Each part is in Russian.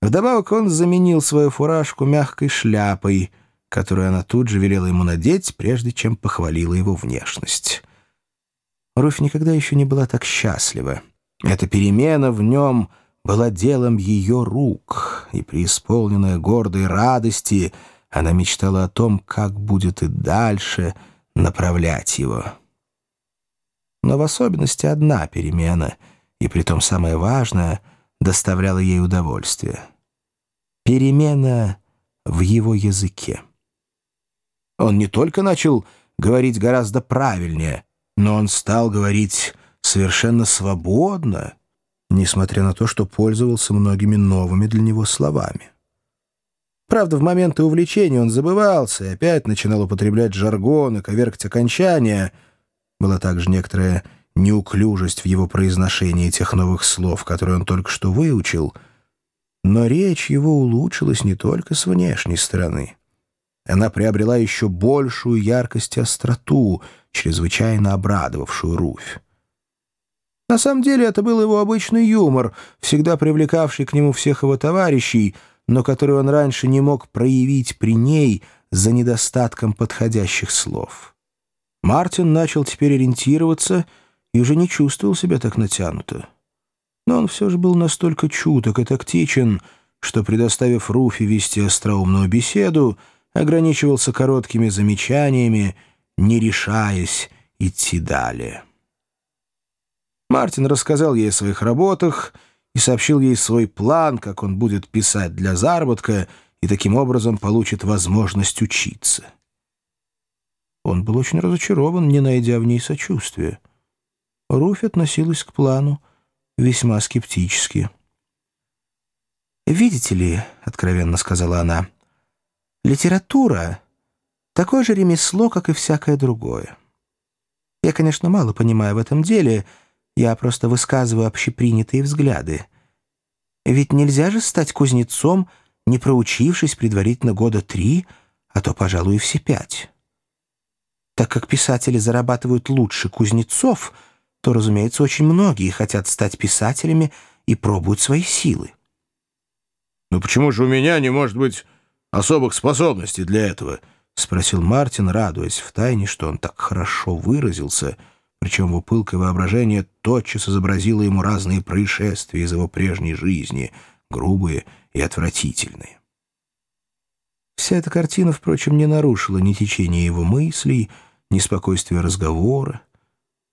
Вдобавок он заменил свою фуражку мягкой шляпой, которую она тут же велела ему надеть, прежде чем похвалила его внешность. Руфь никогда еще не была так счастлива. Эта перемена в нем была делом ее рук, и преисполненная гордой радости она мечтала о том, как будет и дальше направлять его. Но в особенности одна перемена, и притом самая важная, доставляла ей удовольствие. Перемена в его языке. Он не только начал говорить гораздо правильнее, но он стал говорить совершенно свободно, несмотря на то, что пользовался многими новыми для него словами. Правда, в моменты увлечения он забывался и опять начинал употреблять жаргон и коверкать окончания. Была также некоторая неуклюжесть в его произношении тех новых слов, которые он только что выучил. Но речь его улучшилась не только с внешней стороны. Она приобрела еще большую яркость и остроту, чрезвычайно обрадовавшую Руфь. На самом деле это был его обычный юмор, всегда привлекавший к нему всех его товарищей, но который он раньше не мог проявить при ней за недостатком подходящих слов. Мартин начал теперь ориентироваться и уже не чувствовал себя так натянуто. Но он все же был настолько чуток и тактичен, что, предоставив Руфи вести остроумную беседу, ограничивался короткими замечаниями, не решаясь идти далее. Мартин рассказал ей о своих работах и сообщил ей свой план, как он будет писать для заработка и таким образом получит возможность учиться. Он был очень разочарован, не найдя в ней сочувствия. Руфь относилась к плану весьма скептически. «Видите ли», — откровенно сказала она, — «литература — такое же ремесло, как и всякое другое. Я, конечно, мало понимаю в этом деле, — я просто высказываю общепринятые взгляды. Ведь нельзя же стать кузнецом, не проучившись предварительно года три, а то, пожалуй, и все пять. Так как писатели зарабатывают лучше кузнецов, то, разумеется, очень многие хотят стать писателями и пробуют свои силы. «Ну почему же у меня не может быть особых способностей для этого?» — спросил Мартин, радуясь втайне, что он так хорошо выразился — причем его пылкое воображение тотчас изобразило ему разные происшествия из его прежней жизни, грубые и отвратительные. Вся эта картина, впрочем, не нарушила ни течения его мыслей, ни спокойствия разговора.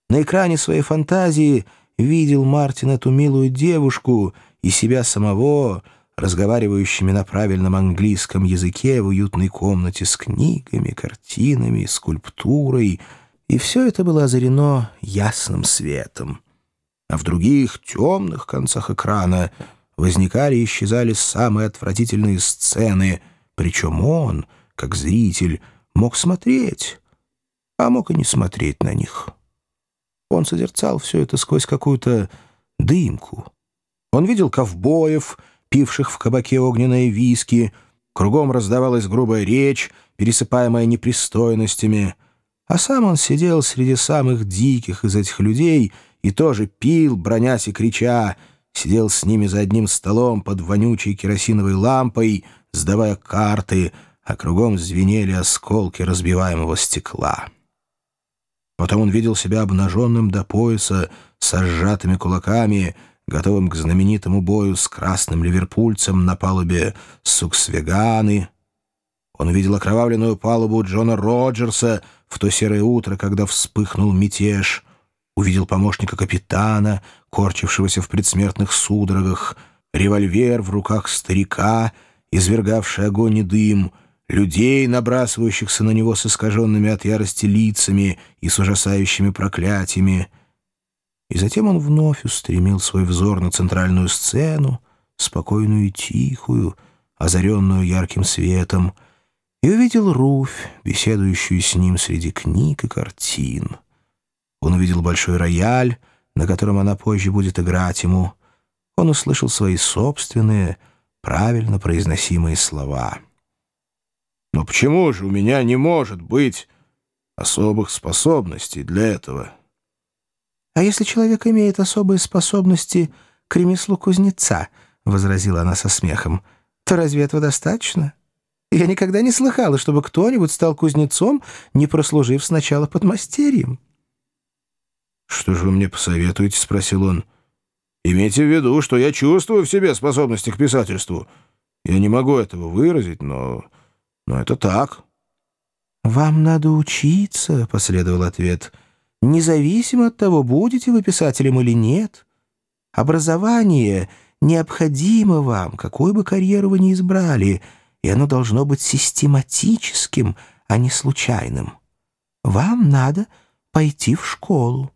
На экране своей фантазии видел Мартин эту милую девушку и себя самого, разговаривающими на правильном английском языке в уютной комнате с книгами, картинами, скульптурой — и все это было озарено ясным светом. А в других темных концах экрана возникали и исчезали самые отвратительные сцены, причем он, как зритель, мог смотреть, а мог и не смотреть на них. Он созерцал все это сквозь какую-то дымку. Он видел ковбоев, пивших в кабаке огненные виски, кругом раздавалась грубая речь, пересыпаемая непристойностями — а сам он сидел среди самых диких из этих людей и тоже пил, бронясь и крича, сидел с ними за одним столом под вонючей керосиновой лампой, сдавая карты, а кругом звенели осколки разбиваемого стекла. Потом он видел себя обнаженным до пояса, с сжатыми кулаками, готовым к знаменитому бою с красным ливерпульцем на палубе Суксвеганы. Он видел окровавленную палубу Джона Роджерса — в то серое утро, когда вспыхнул мятеж, увидел помощника капитана, корчившегося в предсмертных судорогах, револьвер в руках старика, извергавший огонь и дым, людей, набрасывающихся на него с искаженными от ярости лицами и с ужасающими проклятиями. И затем он вновь устремил свой взор на центральную сцену, спокойную и тихую, озаренную ярким светом, и увидел Руфь, беседующую с ним среди книг и картин. Он увидел большой рояль, на котором она позже будет играть ему. Он услышал свои собственные, правильно произносимые слова. «Но почему же у меня не может быть особых способностей для этого?» «А если человек имеет особые способности к ремеслу кузнеца?» —— возразила она со смехом, — то разве этого достаточно? Я никогда не слыхала, чтобы кто-нибудь стал кузнецом, не прослужив сначала подмастерьем. «Что же вы мне посоветуете?» — спросил он. «Имейте в виду, что я чувствую в себе способности к писательству. Я не могу этого выразить, но, но это так». «Вам надо учиться», — последовал ответ, — «независимо от того, будете вы писателем или нет. Образование необходимо вам, какую бы карьеру вы ни избрали, и оно должно быть систематическим, а не случайным. Вам надо пойти в школу».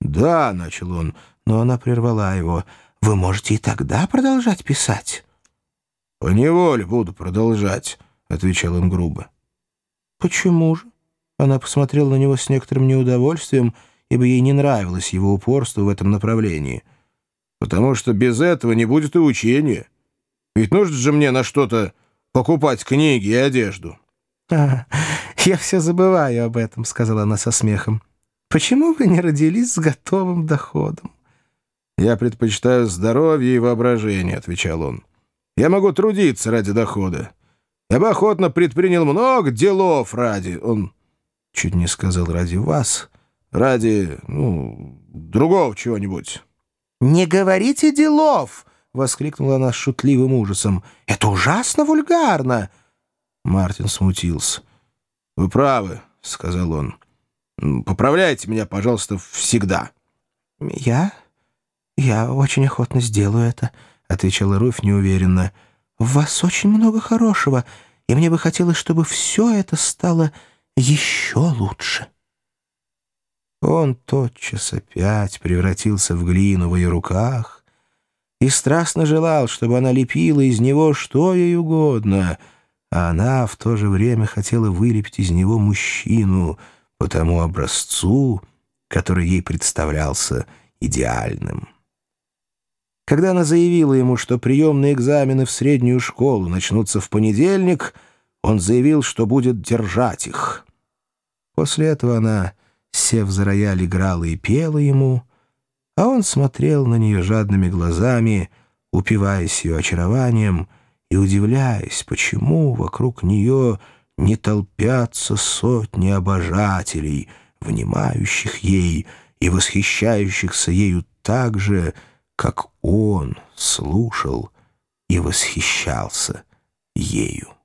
«Да», — начал он, но она прервала его. «Вы можете и тогда продолжать писать». «Поневоле буду продолжать», — отвечал он грубо. «Почему же?» Она посмотрела на него с некоторым неудовольствием, ибо ей не нравилось его упорство в этом направлении. «Потому что без этого не будет и учения. Ведь нужно же мне на что-то покупать книги и одежду». «А, я все забываю об этом», — сказала она со смехом. «Почему вы не родились с готовым доходом?» «Я предпочитаю здоровье и воображение», — отвечал он. «Я могу трудиться ради дохода. Я бы охотно предпринял много делов ради... Он чуть не сказал ради вас, ради, ну, другого чего-нибудь. «Не говорите делов!» — воскликнула она с шутливым ужасом. «Это ужасно вульгарно!» Мартин смутился. «Вы правы», — сказал он. «Поправляйте меня, пожалуйста, всегда». «Я? Я очень охотно сделаю это», — отвечала Руфь неуверенно. В вас очень много хорошего, и мне бы хотелось, чтобы все это стало еще лучше». Он тотчас опять превратился в глину в ее руках и страстно желал, чтобы она лепила из него что ей угодно, а она в то же время хотела вылепить из него мужчину по тому образцу, который ей представлялся идеальным. Когда она заявила ему, что приемные экзамены в среднюю школу начнутся в понедельник, он заявил, что будет держать их. После этого она, сев за рояль, играла и пела ему, а он смотрел на нее жадными глазами, упиваясь ее очарованием и удивляясь, почему вокруг нее не толпятся сотни обожателей, внимающих ей и восхищающихся ею так же, как он слушал и восхищался ею.